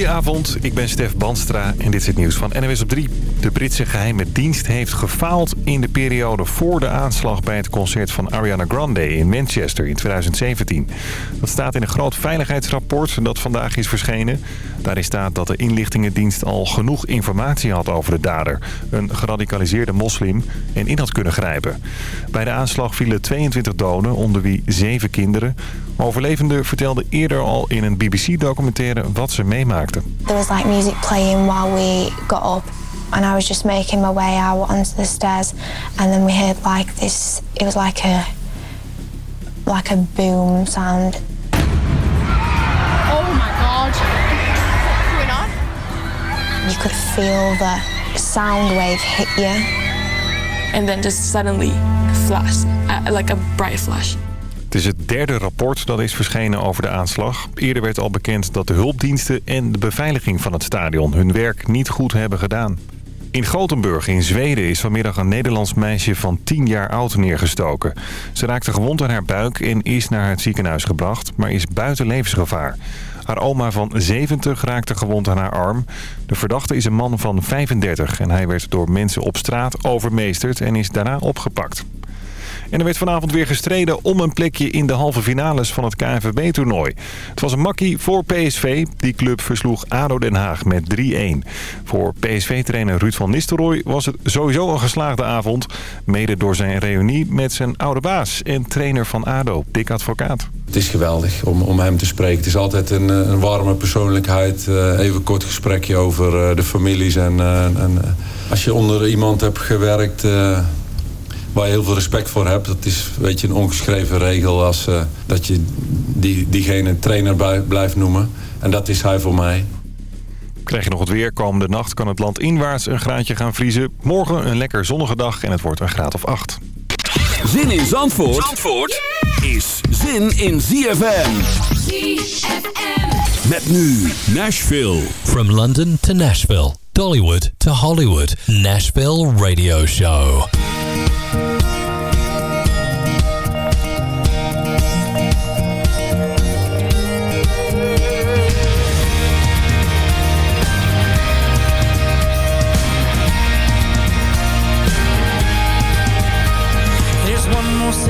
Goedenavond, ik ben Stef Banstra en dit is het nieuws van NWS op 3. De Britse geheime dienst heeft gefaald in de periode voor de aanslag bij het concert van Ariana Grande in Manchester in 2017. Dat staat in een groot veiligheidsrapport dat vandaag is verschenen. Daarin staat dat de inlichtingendienst al genoeg informatie had over de dader. Een geradicaliseerde moslim en in had kunnen grijpen. Bij de aanslag vielen 22 doden, onder wie 7 kinderen. Overlevenden vertelden eerder al in een BBC-documentaire wat ze meemaakten. There was like music playing while we got up and I was just making my way out onto the stairs and then we heard like this it was like a like a boom sound. Oh my god. What's going on? You could feel the sound wave hit you. and then just suddenly flash, uh, like a bright flash. Het is het derde rapport dat is verschenen over de aanslag. Eerder werd al bekend dat de hulpdiensten en de beveiliging van het stadion hun werk niet goed hebben gedaan. In Gothenburg in Zweden is vanmiddag een Nederlands meisje van 10 jaar oud neergestoken. Ze raakte gewond aan haar buik en is naar het ziekenhuis gebracht, maar is buiten levensgevaar. Haar oma van 70 raakte gewond aan haar arm. De verdachte is een man van 35 en hij werd door mensen op straat overmeesterd en is daarna opgepakt. En er werd vanavond weer gestreden om een plekje in de halve finales van het KNVB-toernooi. Het was een makkie voor PSV. Die club versloeg ADO Den Haag met 3-1. Voor PSV-trainer Ruud van Nistelrooy was het sowieso een geslaagde avond. Mede door zijn reunie met zijn oude baas en trainer van ADO, Dick Advocaat. Het is geweldig om, om hem te spreken. Het is altijd een, een warme persoonlijkheid. Eh, even kort gesprekje over eh, de families. En, eh, en als je onder iemand hebt gewerkt waar je heel veel respect voor hebt... dat is weet je, een ongeschreven regel als, eh, dat je die, diegene trainer blijft noemen. En dat is hij voor mij. Krijg je nog het weer? Komende nacht kan het land inwaarts een graadje gaan vriezen. Morgen een lekker zonnige dag en het wordt een graad of 8. Zin in Zandvoort, Zandvoort is zin in ZFM. ZFM. Met nu Nashville. From London to Nashville, Dollywood to Hollywood, Nashville Radio Show.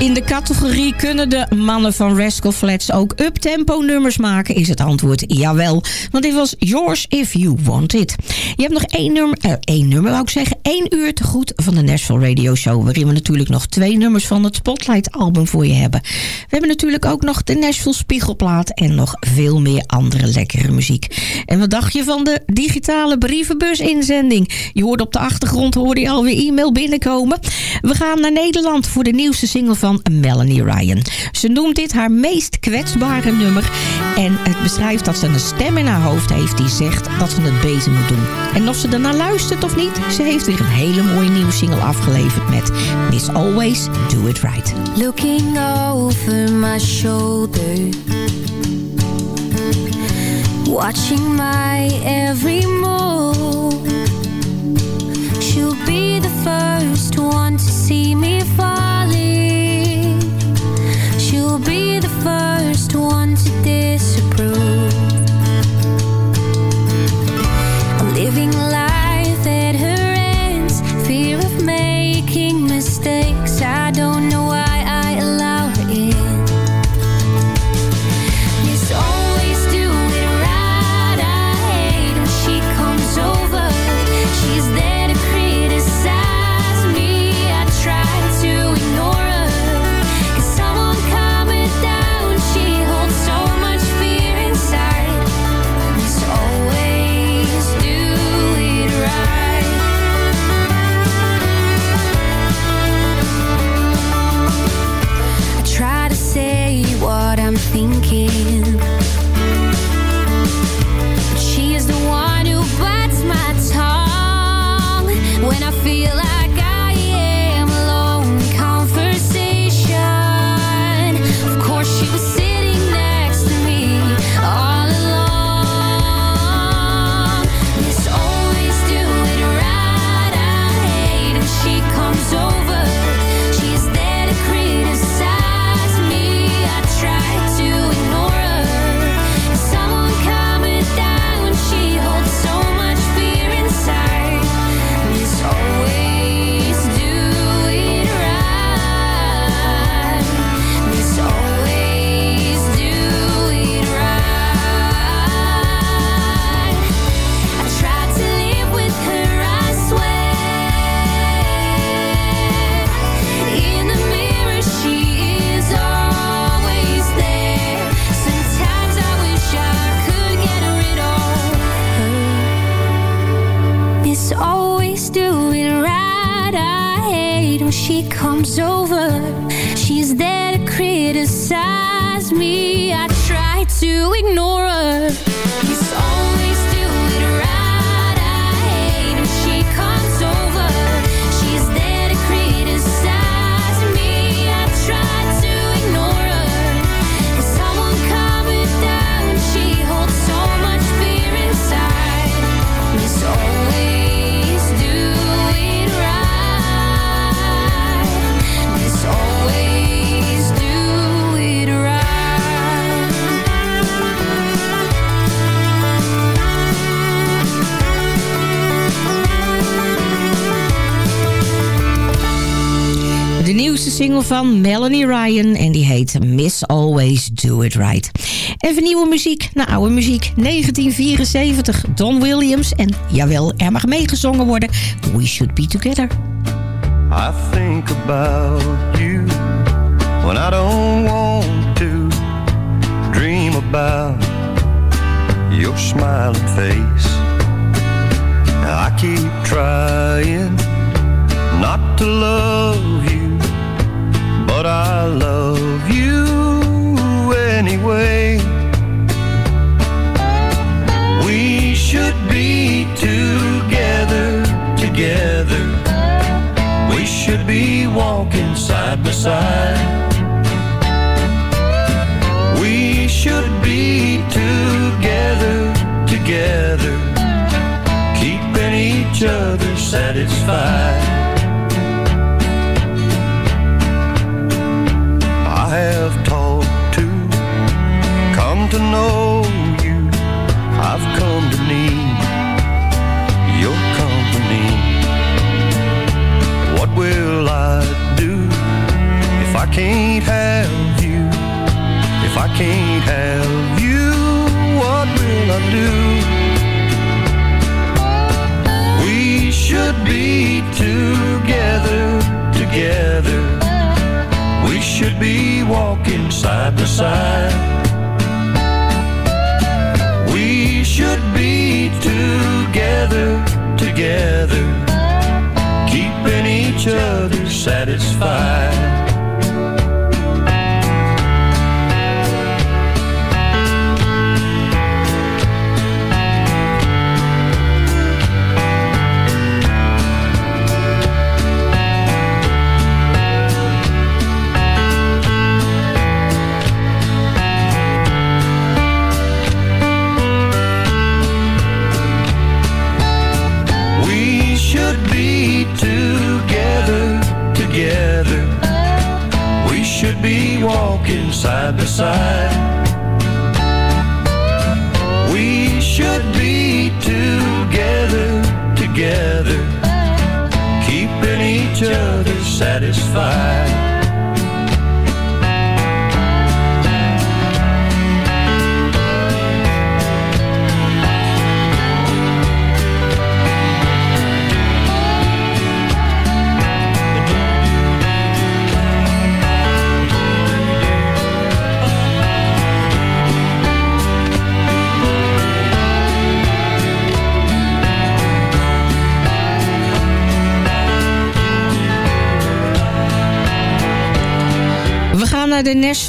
In de categorie kunnen de mannen van Rascal Flats ook uptempo nummers maken? Is het antwoord jawel. Want dit was Yours If You Want It. Je hebt nog één nummer, eh, één nummer wou ik zeggen, één uur te goed van de Nashville Radio Show. Waarin we natuurlijk nog twee nummers van het Spotlight album voor je hebben. We hebben natuurlijk ook nog de Nashville Spiegelplaat en nog veel meer andere lekkere muziek. En wat dacht je van de digitale brievenbus inzending? Je hoorde op de achtergrond hoorde je alweer e-mail binnenkomen. We gaan naar Nederland voor de nieuwste single van Melanie Ryan. Ze noemt dit haar meest kwetsbare nummer. En het beschrijft dat ze een stem in haar hoofd heeft die zegt dat ze het beter moet doen. En of ze ernaar luistert of niet, ze heeft weer een hele mooie nieuwe single afgeleverd met Miss Always Do It Right. Looking over my shoulder Watching my every move She'll be the first one to see me falling be the first one to disapprove feel van Melanie Ryan en die heet Miss Always Do It Right. En voor nieuwe muziek naar oude muziek. 1974, Don Williams en jawel, er mag meegezongen worden. We Should Be Together. I think about you when I don't want to dream about your smiling face. I keep trying not to love but I love you anyway. We should be together, together. We should be walking side by side. We should be together, together. Keeping each other satisfied. know you. I've come to need your company. What will I do if I can't have you? If I can't have you, what will I do? We should be together, together. We should be walking side by side keeping each other satisfied.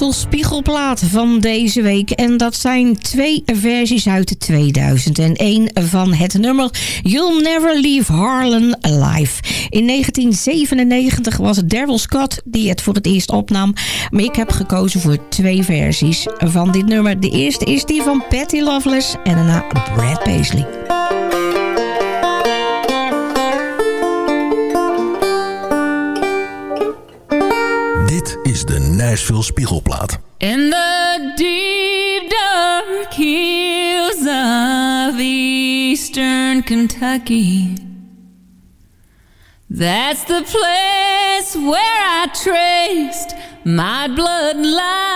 De Spiegelplaat van deze week. En dat zijn twee versies uit 2001 van het nummer You'll Never Leave Harlan Alive. In 1997 was het Daryl Scott die het voor het eerst opnam. Maar ik heb gekozen voor twee versies van dit nummer. De eerste is die van Patty Loveless en daarna Brad Paisley. Is de Nashville Spiegelplaat. In the deep dark hills of eastern Kentucky. That's the place where I traced my bloodline.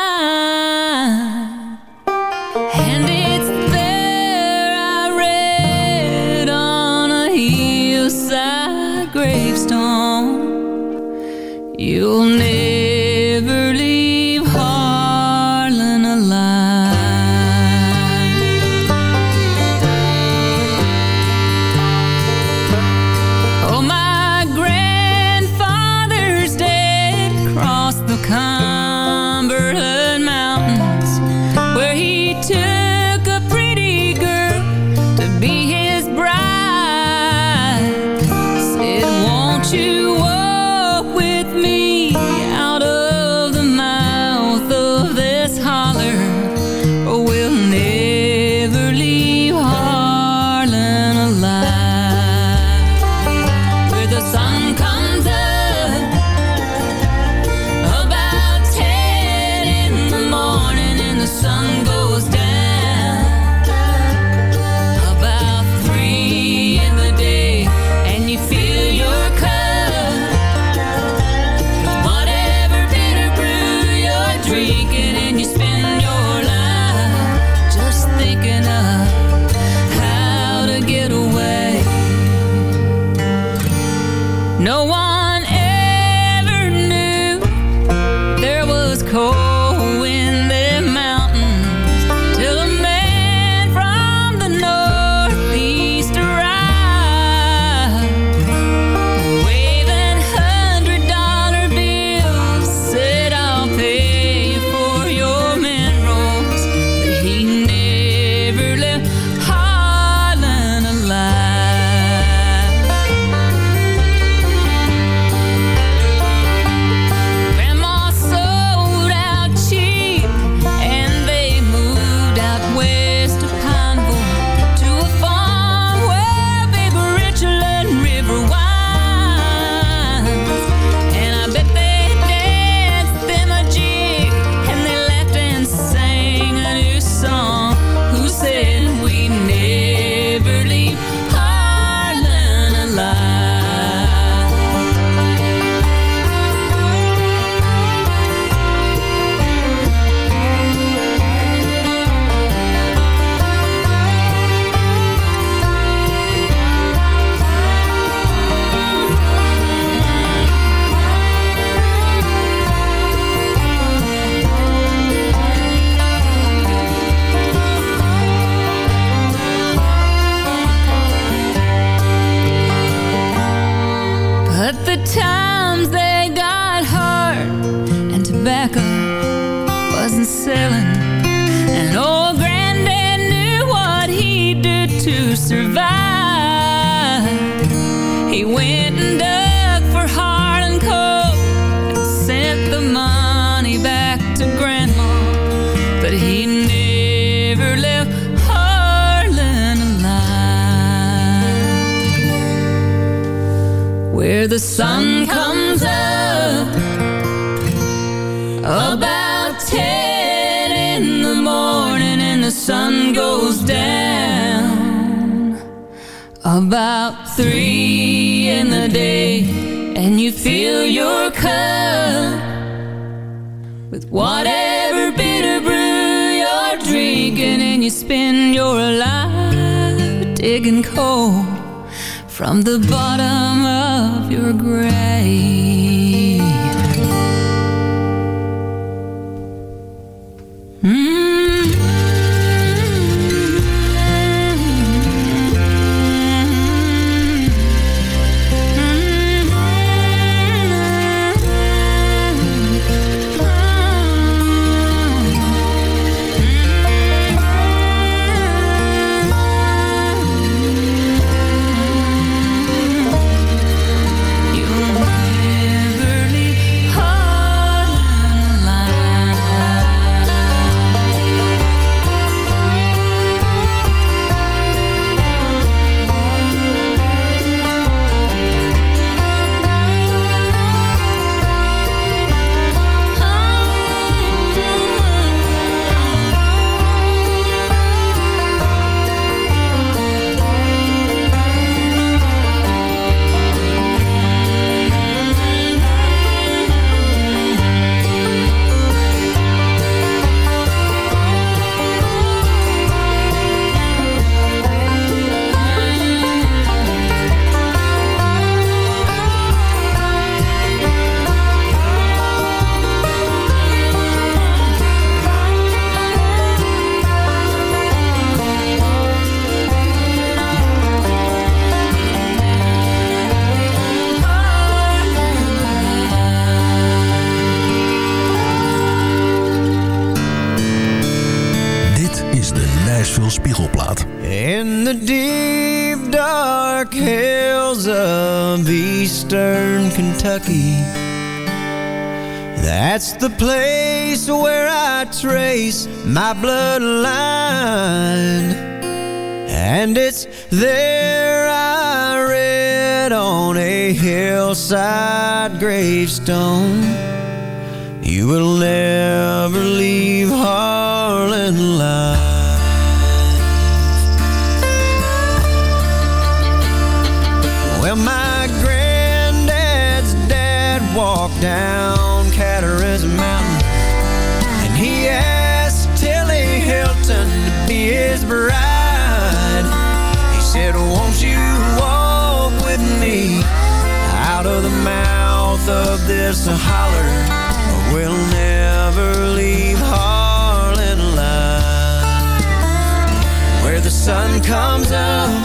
with whatever bitter brew you're drinking and you spend your life digging coal from the bottom of your grave. dark hills of eastern Kentucky. That's the place where I trace my bloodline. And it's there I read on a hillside gravestone. You will never leave Harlan Line. just a holler. Or we'll never leave Harlan alive Where the sun comes up.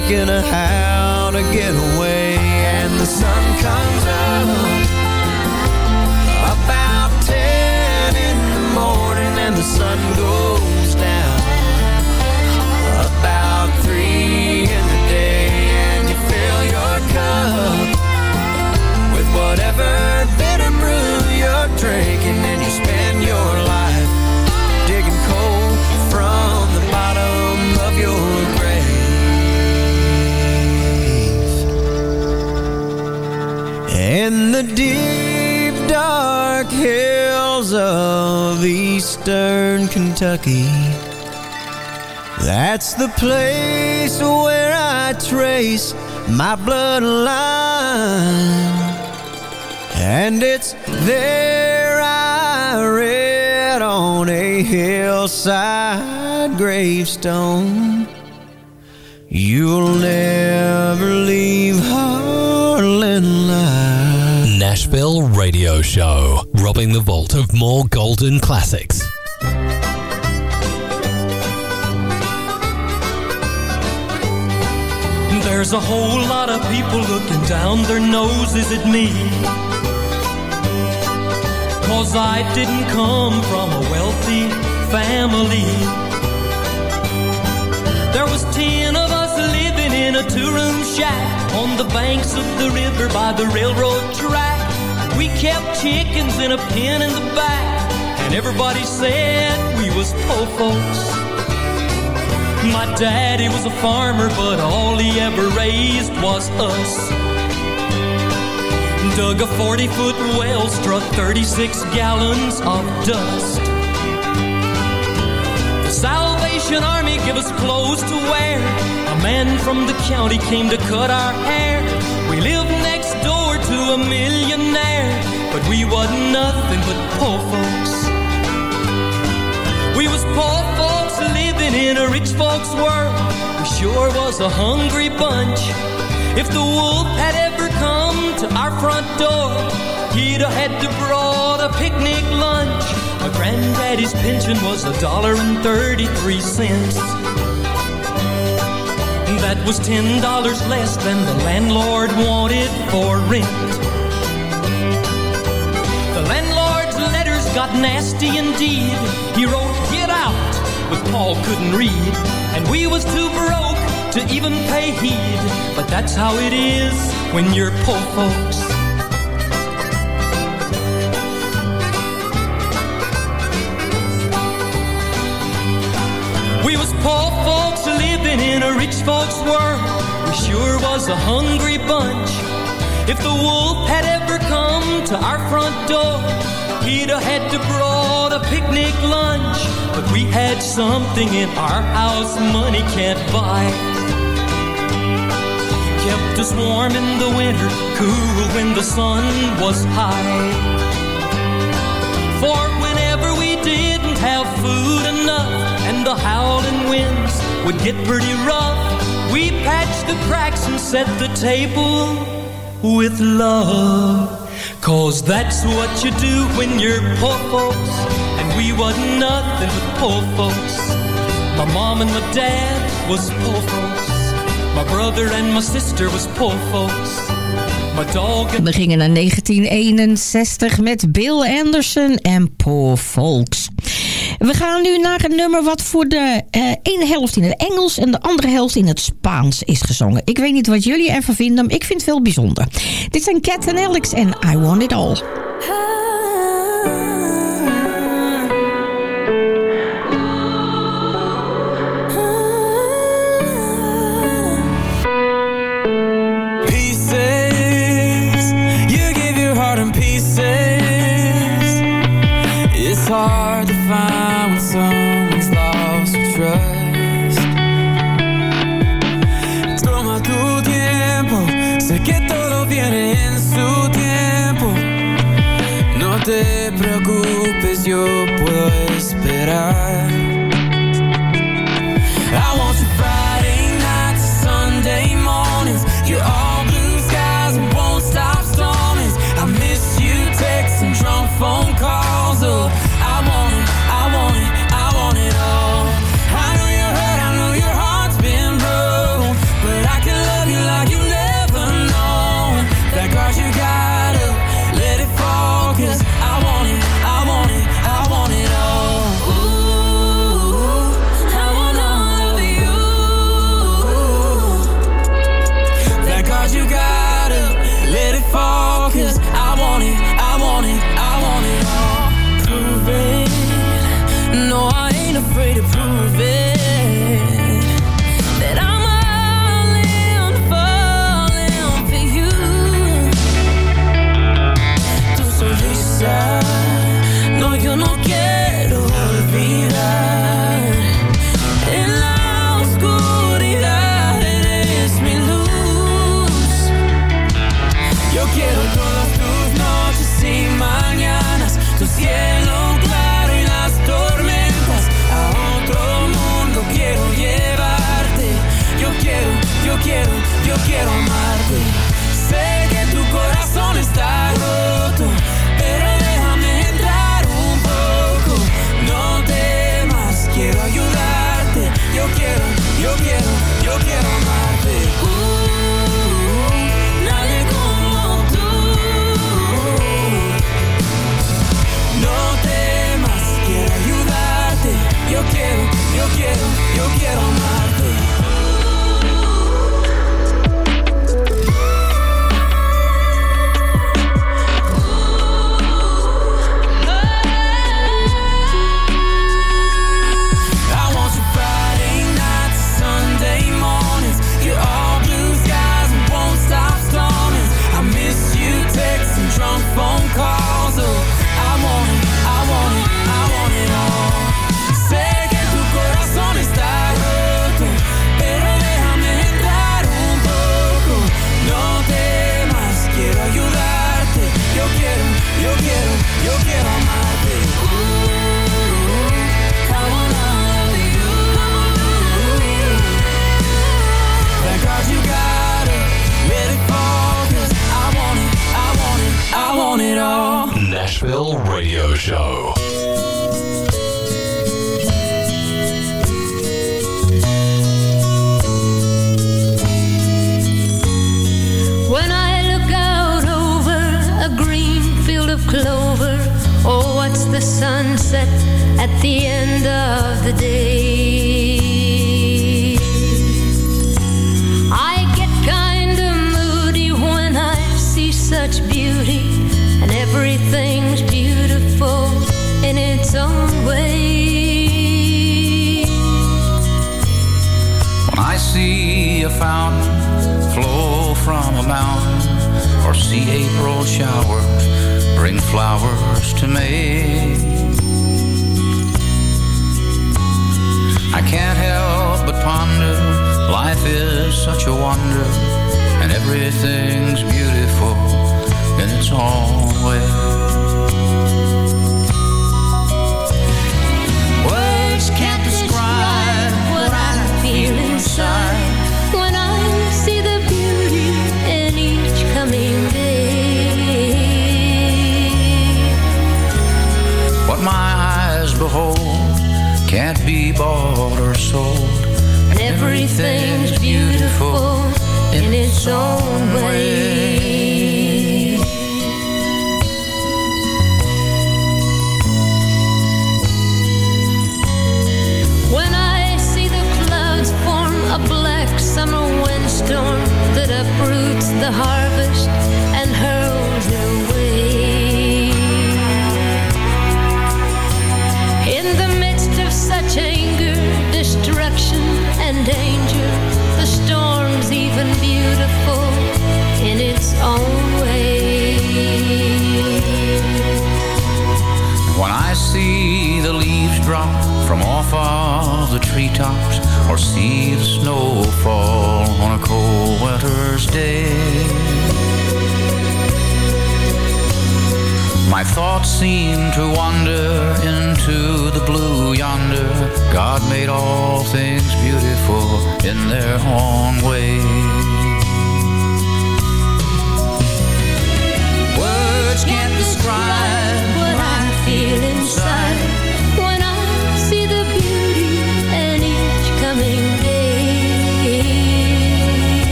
Thinking of how to get away. And the sun comes up the deep dark hills of eastern Kentucky that's the place where I trace my bloodline. And it's there I read on a hillside gravestone. You'll never leave alive. Nashville Radio Show, robbing the vault of more golden classics. There's a whole lot of people looking down their noses at me. Cause I didn't come from a wealthy family. There was ten of us living in a two-room shack on the banks of the river by the railroad track. We kept chickens in a pen in the back, and everybody said we was poor folks. My daddy was a farmer, but all he ever raised was us. Dug a 40 foot well, struck 36 gallons of dust. The Salvation Army gave us clothes to wear. A man from the county came to cut our hair. We lived next door to a millionaire, we wasn't nothing but poor folks. We was poor folks living in a rich folks world. We sure was a hungry bunch. If the wolf had ever come to our front door, he'd have had to brought a picnic lunch. My granddaddy's pension was a dollar and thirty-three cents. That was ten dollars less than the landlord wanted for rent. Got nasty indeed. He wrote, get out, but Paul couldn't read. And we was too broke to even pay heed. But that's how it is when you're poor folks. We was poor folks living in a rich folks world. We sure was a hungry bunch. If the wolf had ever come to our front door, have had to brought a picnic lunch. But we had something in our house money can't buy. Kept us warm in the winter, cool when the sun was high. For whenever we didn't have food enough and the howling winds would get pretty rough, we patched the cracks and set the table with love. Cause that's what you do when you're poor folks. And we wasn't nothing but poor folks. My mom and my dad was poor folks. My brother and my sister was poor folks. We gingen naar 1961 met Bill Anderson en Poor Folks. We gaan nu naar een nummer wat voor de eh, ene helft in het Engels en de andere helft in het Spaans is gezongen. Ik weet niet wat jullie ervan vinden, maar ik vind het wel bijzonder. Dit zijn Cat en Alex en I Want It All. yo puedo esperar. sunset at the end of the day. I get kinda moody when I see such beauty, and everything's beautiful in its own way. When I see a fountain flow from a mountain, or see April showers bring flowers to May. such a wonder and everything's beautiful in its own way. Words can't describe what I feel inside. when I see the beauty in each coming day. What my eyes behold can't be bought or sold everything's beautiful in its own way. When I see the clouds form a black summer windstorm that uproots the harvest drop from off of the treetops or see the snow fall on a cold winter's day. My thoughts seem to wander into the blue yonder. God made all things beautiful in their own way. Words can't describe what I feel.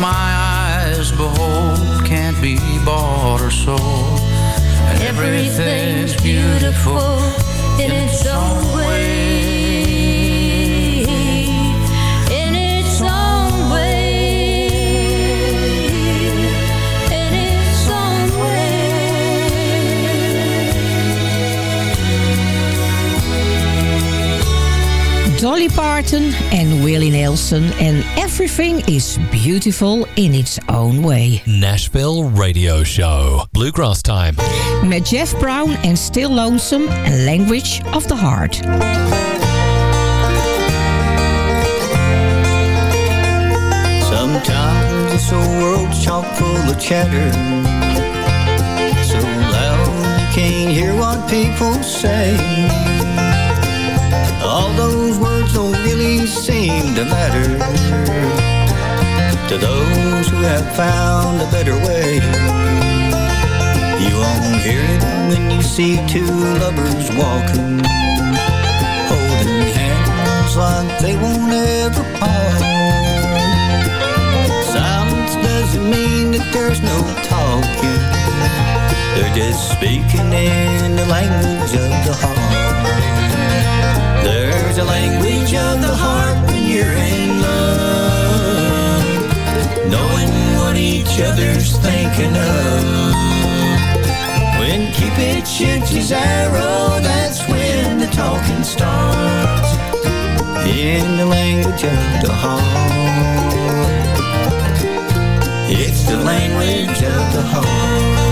My eyes behold can't be bought or sold. And everything's beautiful in its own way. Dolly Parton en Willie Nelson. En Everything is Beautiful in its Own Way. Nashville Radio Show. Bluegrass Time. Met Jeff Brown en Still Lonesome en Language of the Heart. Sometimes this old world's chock full of chatter So loud you can't hear what people say All those words don't really seem to matter To those who have found a better way You won't hear it when you see two lovers walking Holding hands like they won't ever part Silence doesn't mean that there's no talking. They're just speaking in the language of the heart. Language of the heart when you're in love. Knowing what each other's thinking of. When Cupid shoots his arrow, that's when the talking starts. In the language of the heart. It's the language of the heart.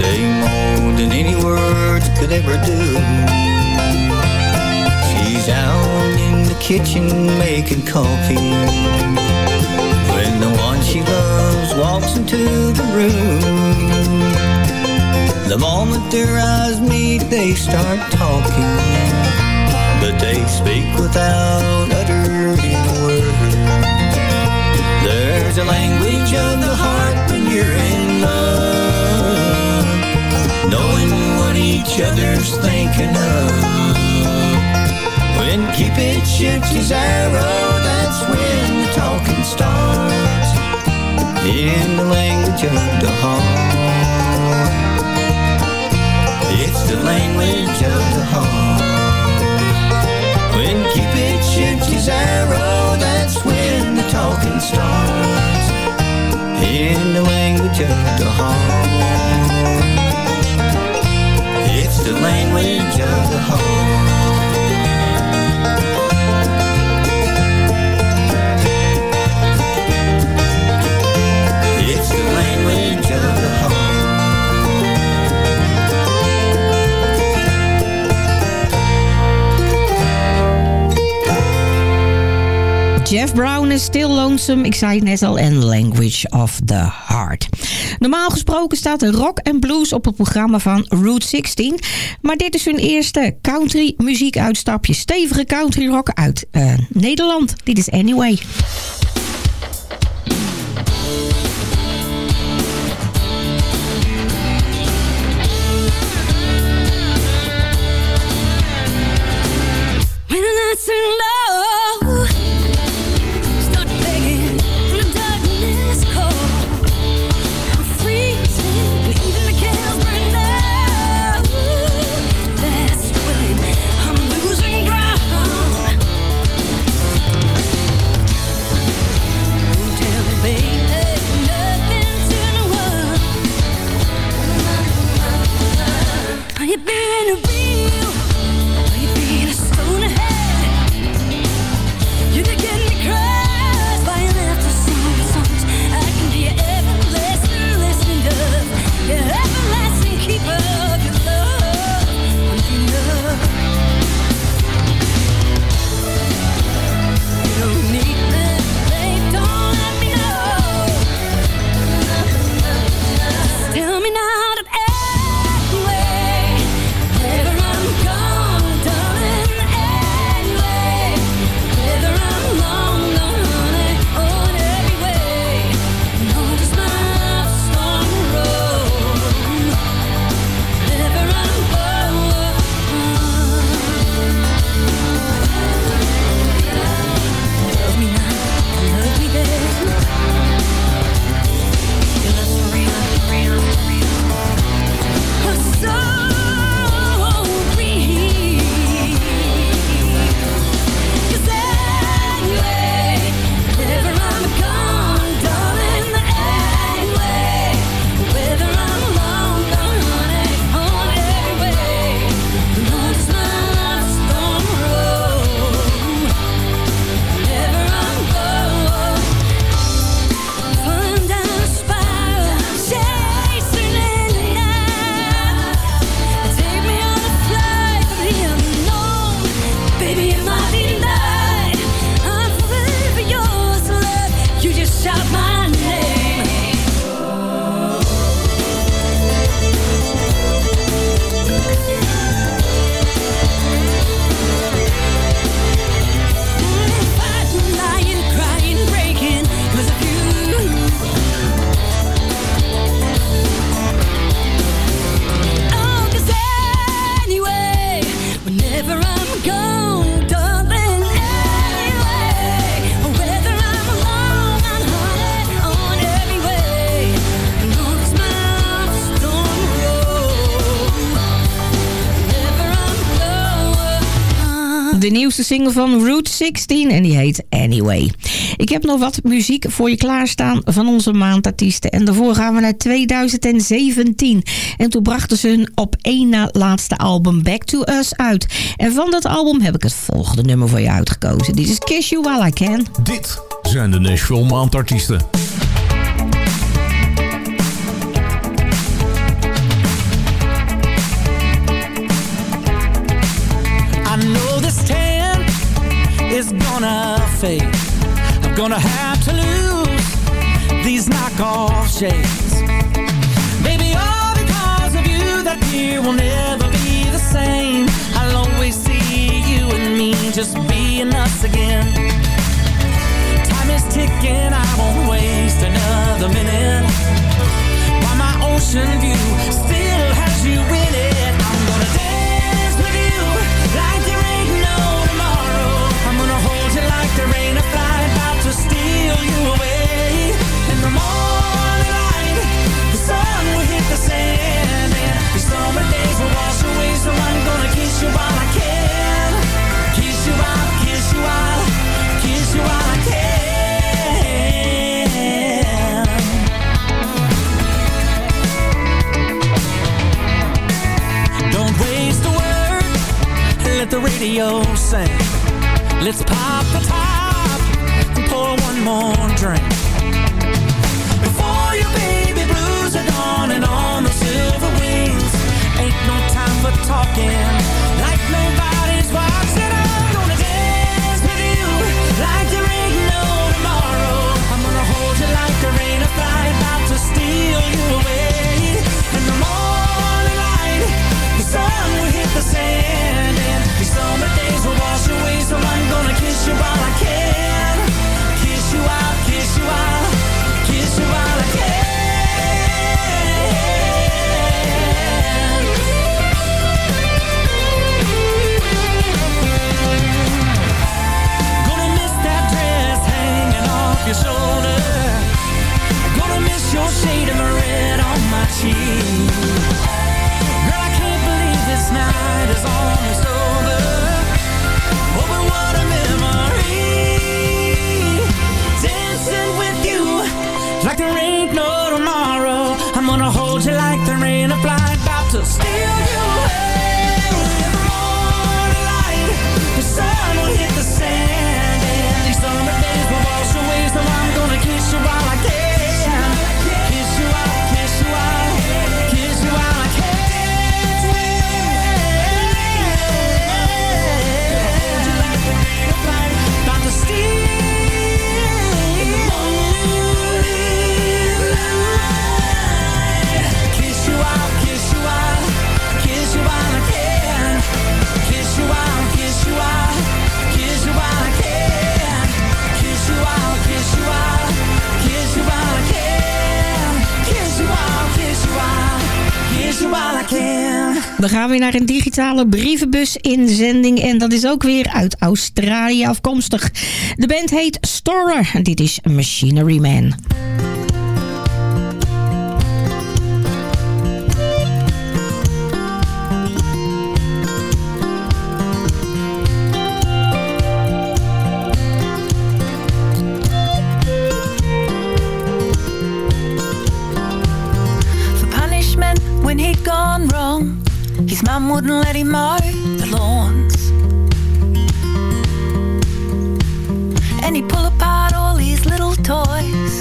Say more than any words could ever do. She's out in the kitchen making coffee. When the one she loves walks into the room. The moment their eyes meet, they start talking. But they speak without uttering a word. There's a language of the heart Knowing what each other's thinking of. When Cupid shoots his arrow, that's when the talking starts. In the language of the heart. It's the language of the heart. When Cupid shoots his arrow, that's when the talking starts. In the language of the heart the language of the Jeff Brown is Still Lonesome, ik zei het net al, en Language of the Normaal gesproken staat rock en blues op het programma van Route 16. Maar dit is hun eerste country muziek uitstapje. Stevige country rock uit eh, Nederland. Dit is Anyway. single van Route 16 en die heet Anyway. Ik heb nog wat muziek voor je klaarstaan van onze maandartiesten. En daarvoor gaan we naar 2017. En toen brachten ze hun op één na laatste album Back to Us uit. En van dat album heb ik het volgende nummer voor je uitgekozen. Dit is Kiss You While I Can. Dit zijn de Nashville Maandartiesten. face I'm gonna have to lose These knockoff shades. Maybe all because of you That year will never be the same. I'll always see you and me Just being us again. Time is ticking I won't waste another minute. While my ocean view Still has you in it. We gaan weer naar een digitale brievenbus inzending. En dat is ook weer uit Australië afkomstig. De band heet Storer. Dit is Machinery Man. Wouldn't let him mow the lawns. And he'd pull apart all his little toys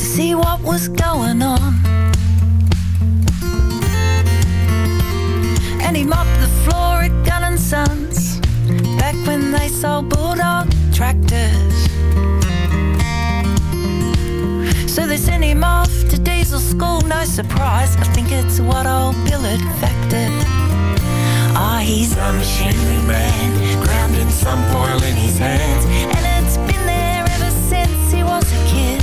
to see what was going on. And he mopped the floor at Gun and Sons back when they sold Bulldog tractors. So they sent him off to diesel school, no surprise. I think it's what old Bill had factored. He's a machinery man, grounding some oil in his hands. And it's been there ever since he was a kid.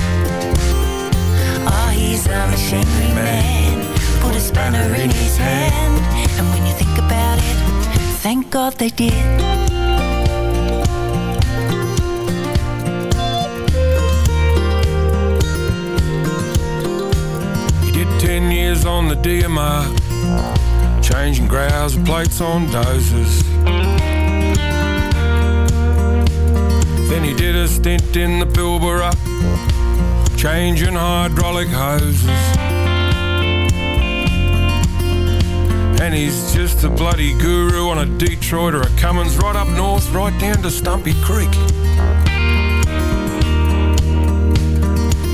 Ah, he's a machinery man, put a spanner in his hand. And when you think about it, thank God they did. 10 years on the DMR, changing grousers and plates on dozers. Then he did a stint in the Pilbara, changing hydraulic hoses. And he's just a bloody guru on a Detroit or a Cummins right up north, right down to Stumpy Creek.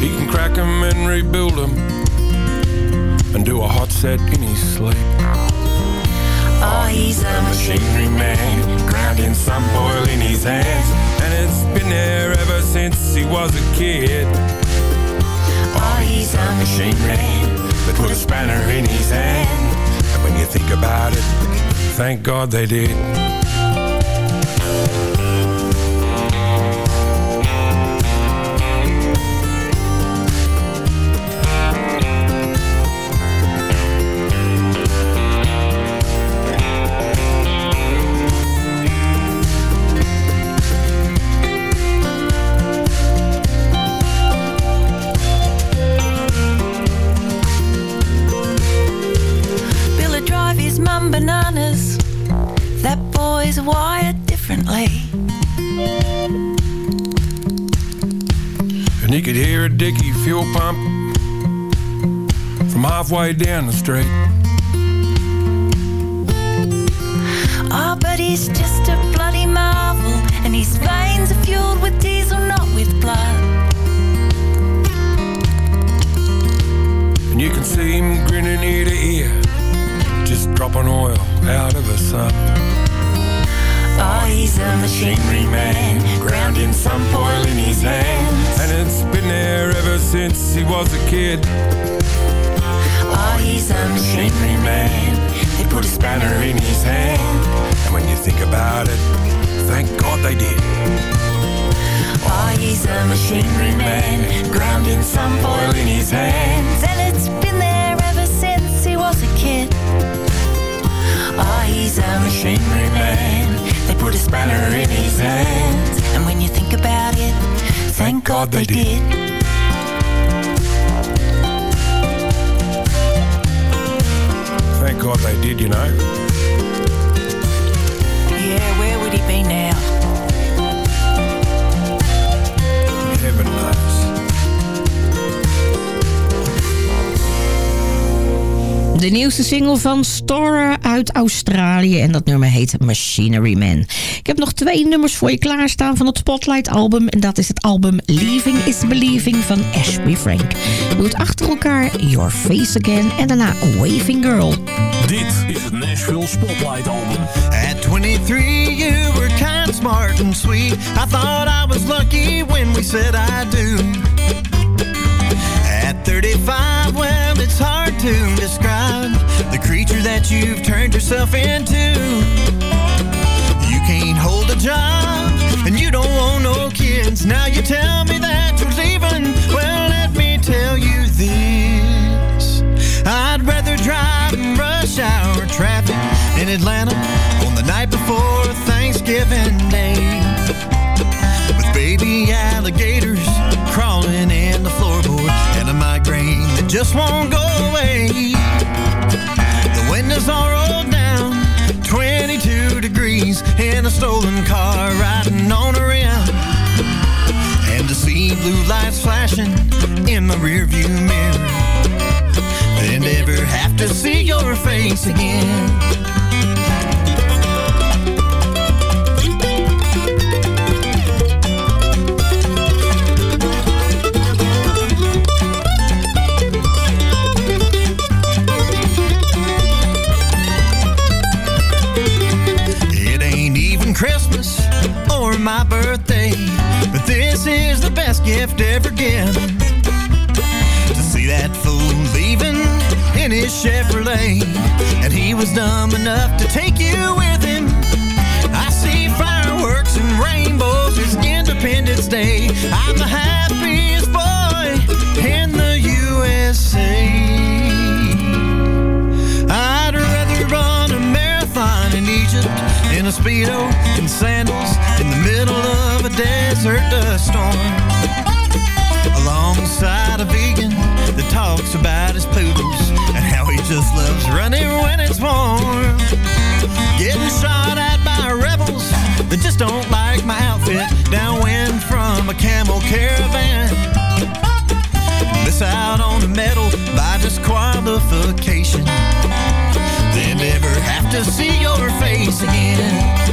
He can crack 'em and rebuild 'em and do a hot set in his sleep. Oh, he's a Machinery man, grinding some oil in his hands, and it's been there ever since he was a kid. Oh, he's a Machinery man that put a spanner in his hand, and when you think about it, thank God they did. Could hear a dicky fuel pump from halfway down the street. Ah, but he's just a bloody marvel, and his veins are fueled with diesel, not with blood. And you can see him grinning ear to was a kid. Oh, he's a machinery man. They put a spanner in his hand. And when you think about it, thank God they did. Oh, he's a machinery man, grounding some oil in his hands. And it's been there ever since he was a kid. Oh, he's a machinery man. They put a spanner in his hands. And when you think about it, thank God they did. Thank God they did, you know. Yeah, where would he be now? Heaven knows. De nieuwste single van Storer uit Australië. En dat nummer heet Machinery Man. Ik heb nog twee nummers voor je klaarstaan van het Spotlight album. En dat is het album Leaving is Believing van Ashby Frank. Doe het achter elkaar Your Face Again en daarna Waving Girl. Dit is het Nashville Spotlight album. At 23, you were kind, smart, and sweet. I thought I was lucky when we said I do. At 35, well, it's hard to describe the creature that you've turned yourself into. You can't hold a job, and you don't want no kids. Now you tell me that you're leaving. Well, let me tell you this. I'd rather drive in rush hour traffic in Atlanta on the night before Thanksgiving Day. With baby alligators crawling in the floorboard and a migraine that just won't go a stolen car riding on a rim. And to see blue lights flashing in my rearview mirror. Then never have to see your face again. This is the best gift ever given. To see that fool leaving in his Chevrolet, and he was dumb enough to take you with him. I see fireworks and rainbows. It's Independence Day. I'm the happiest boy in the USA. In a Speedo and sandals in the middle of a desert dust storm. Alongside a vegan that talks about his poodles and how he just loves running when it's warm. Getting shot at by rebels that just don't like my outfit downwind from a camel caravan. Miss out on the medal by disqualification. Never have to see your face again.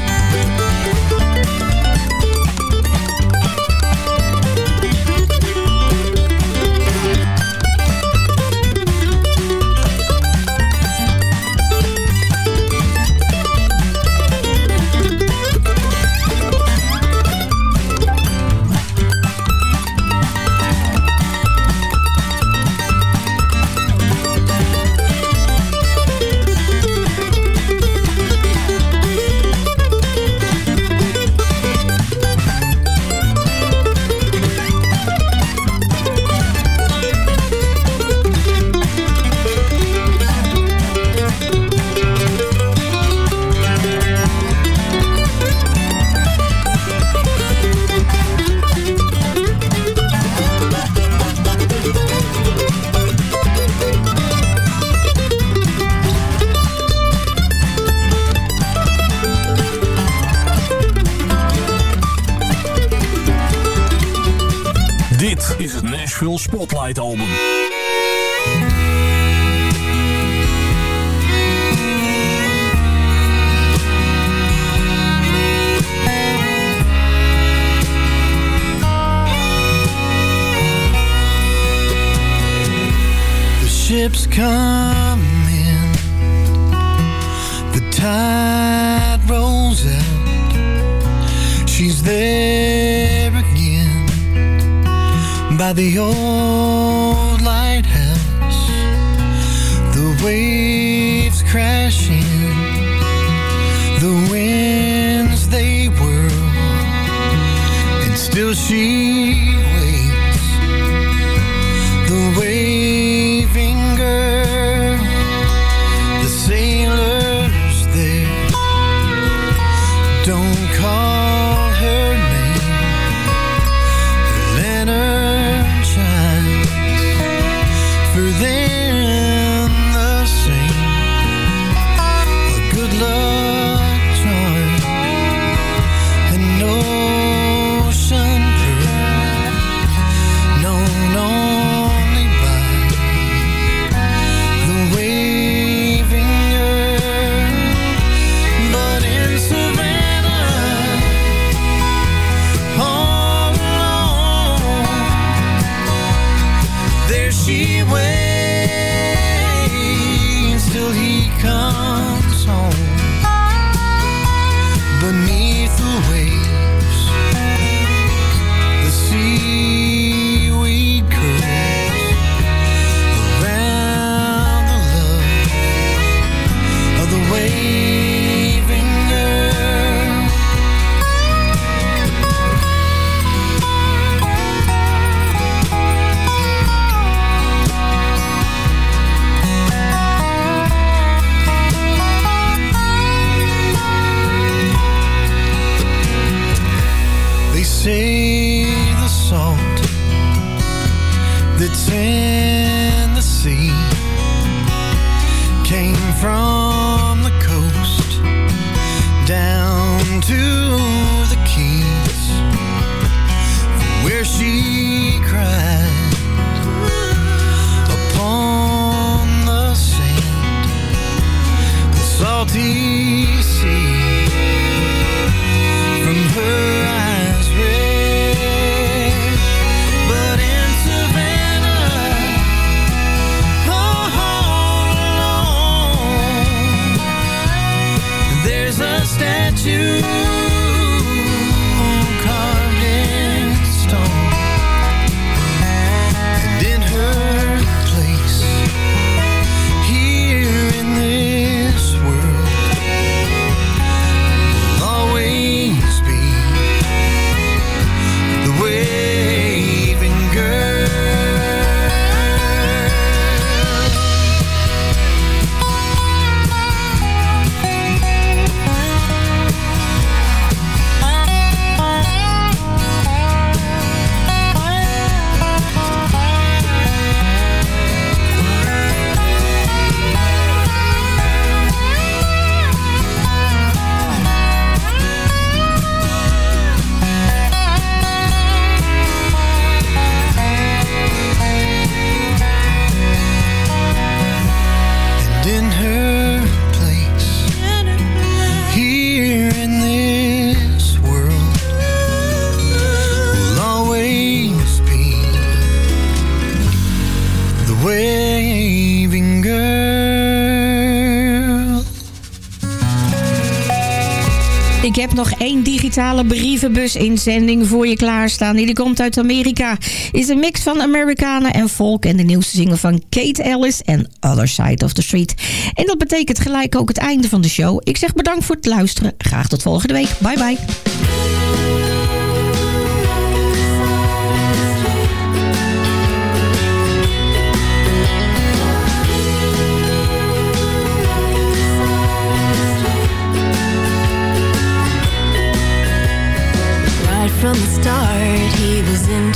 Digitale brievenbus inzending voor je klaarstaan. Die komt uit Amerika. Is een mix van Amerikanen en folk. En de nieuwste single van Kate Ellis en Other Side of the Street. En dat betekent gelijk ook het einde van de show. Ik zeg bedankt voor het luisteren. Graag tot volgende week. Bye bye.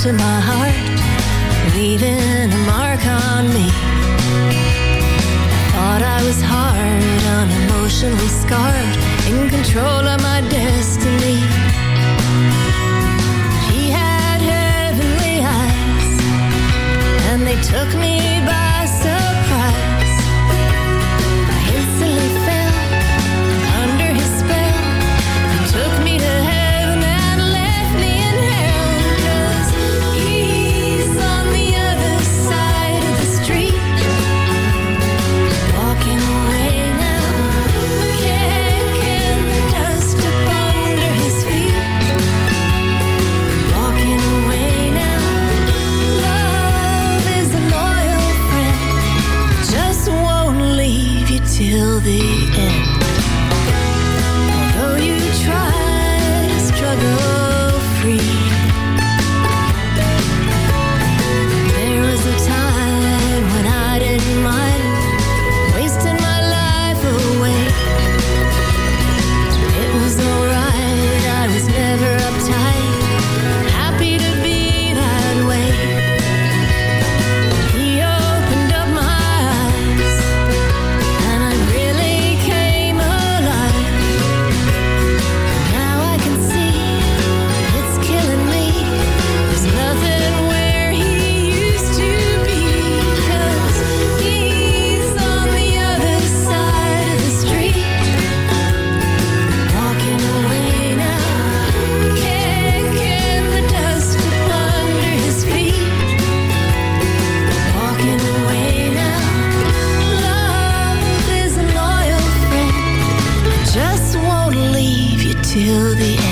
Into my heart, leaving a mark on me. Thought I was hard, unemotionally scarred, in control of my destiny. till the end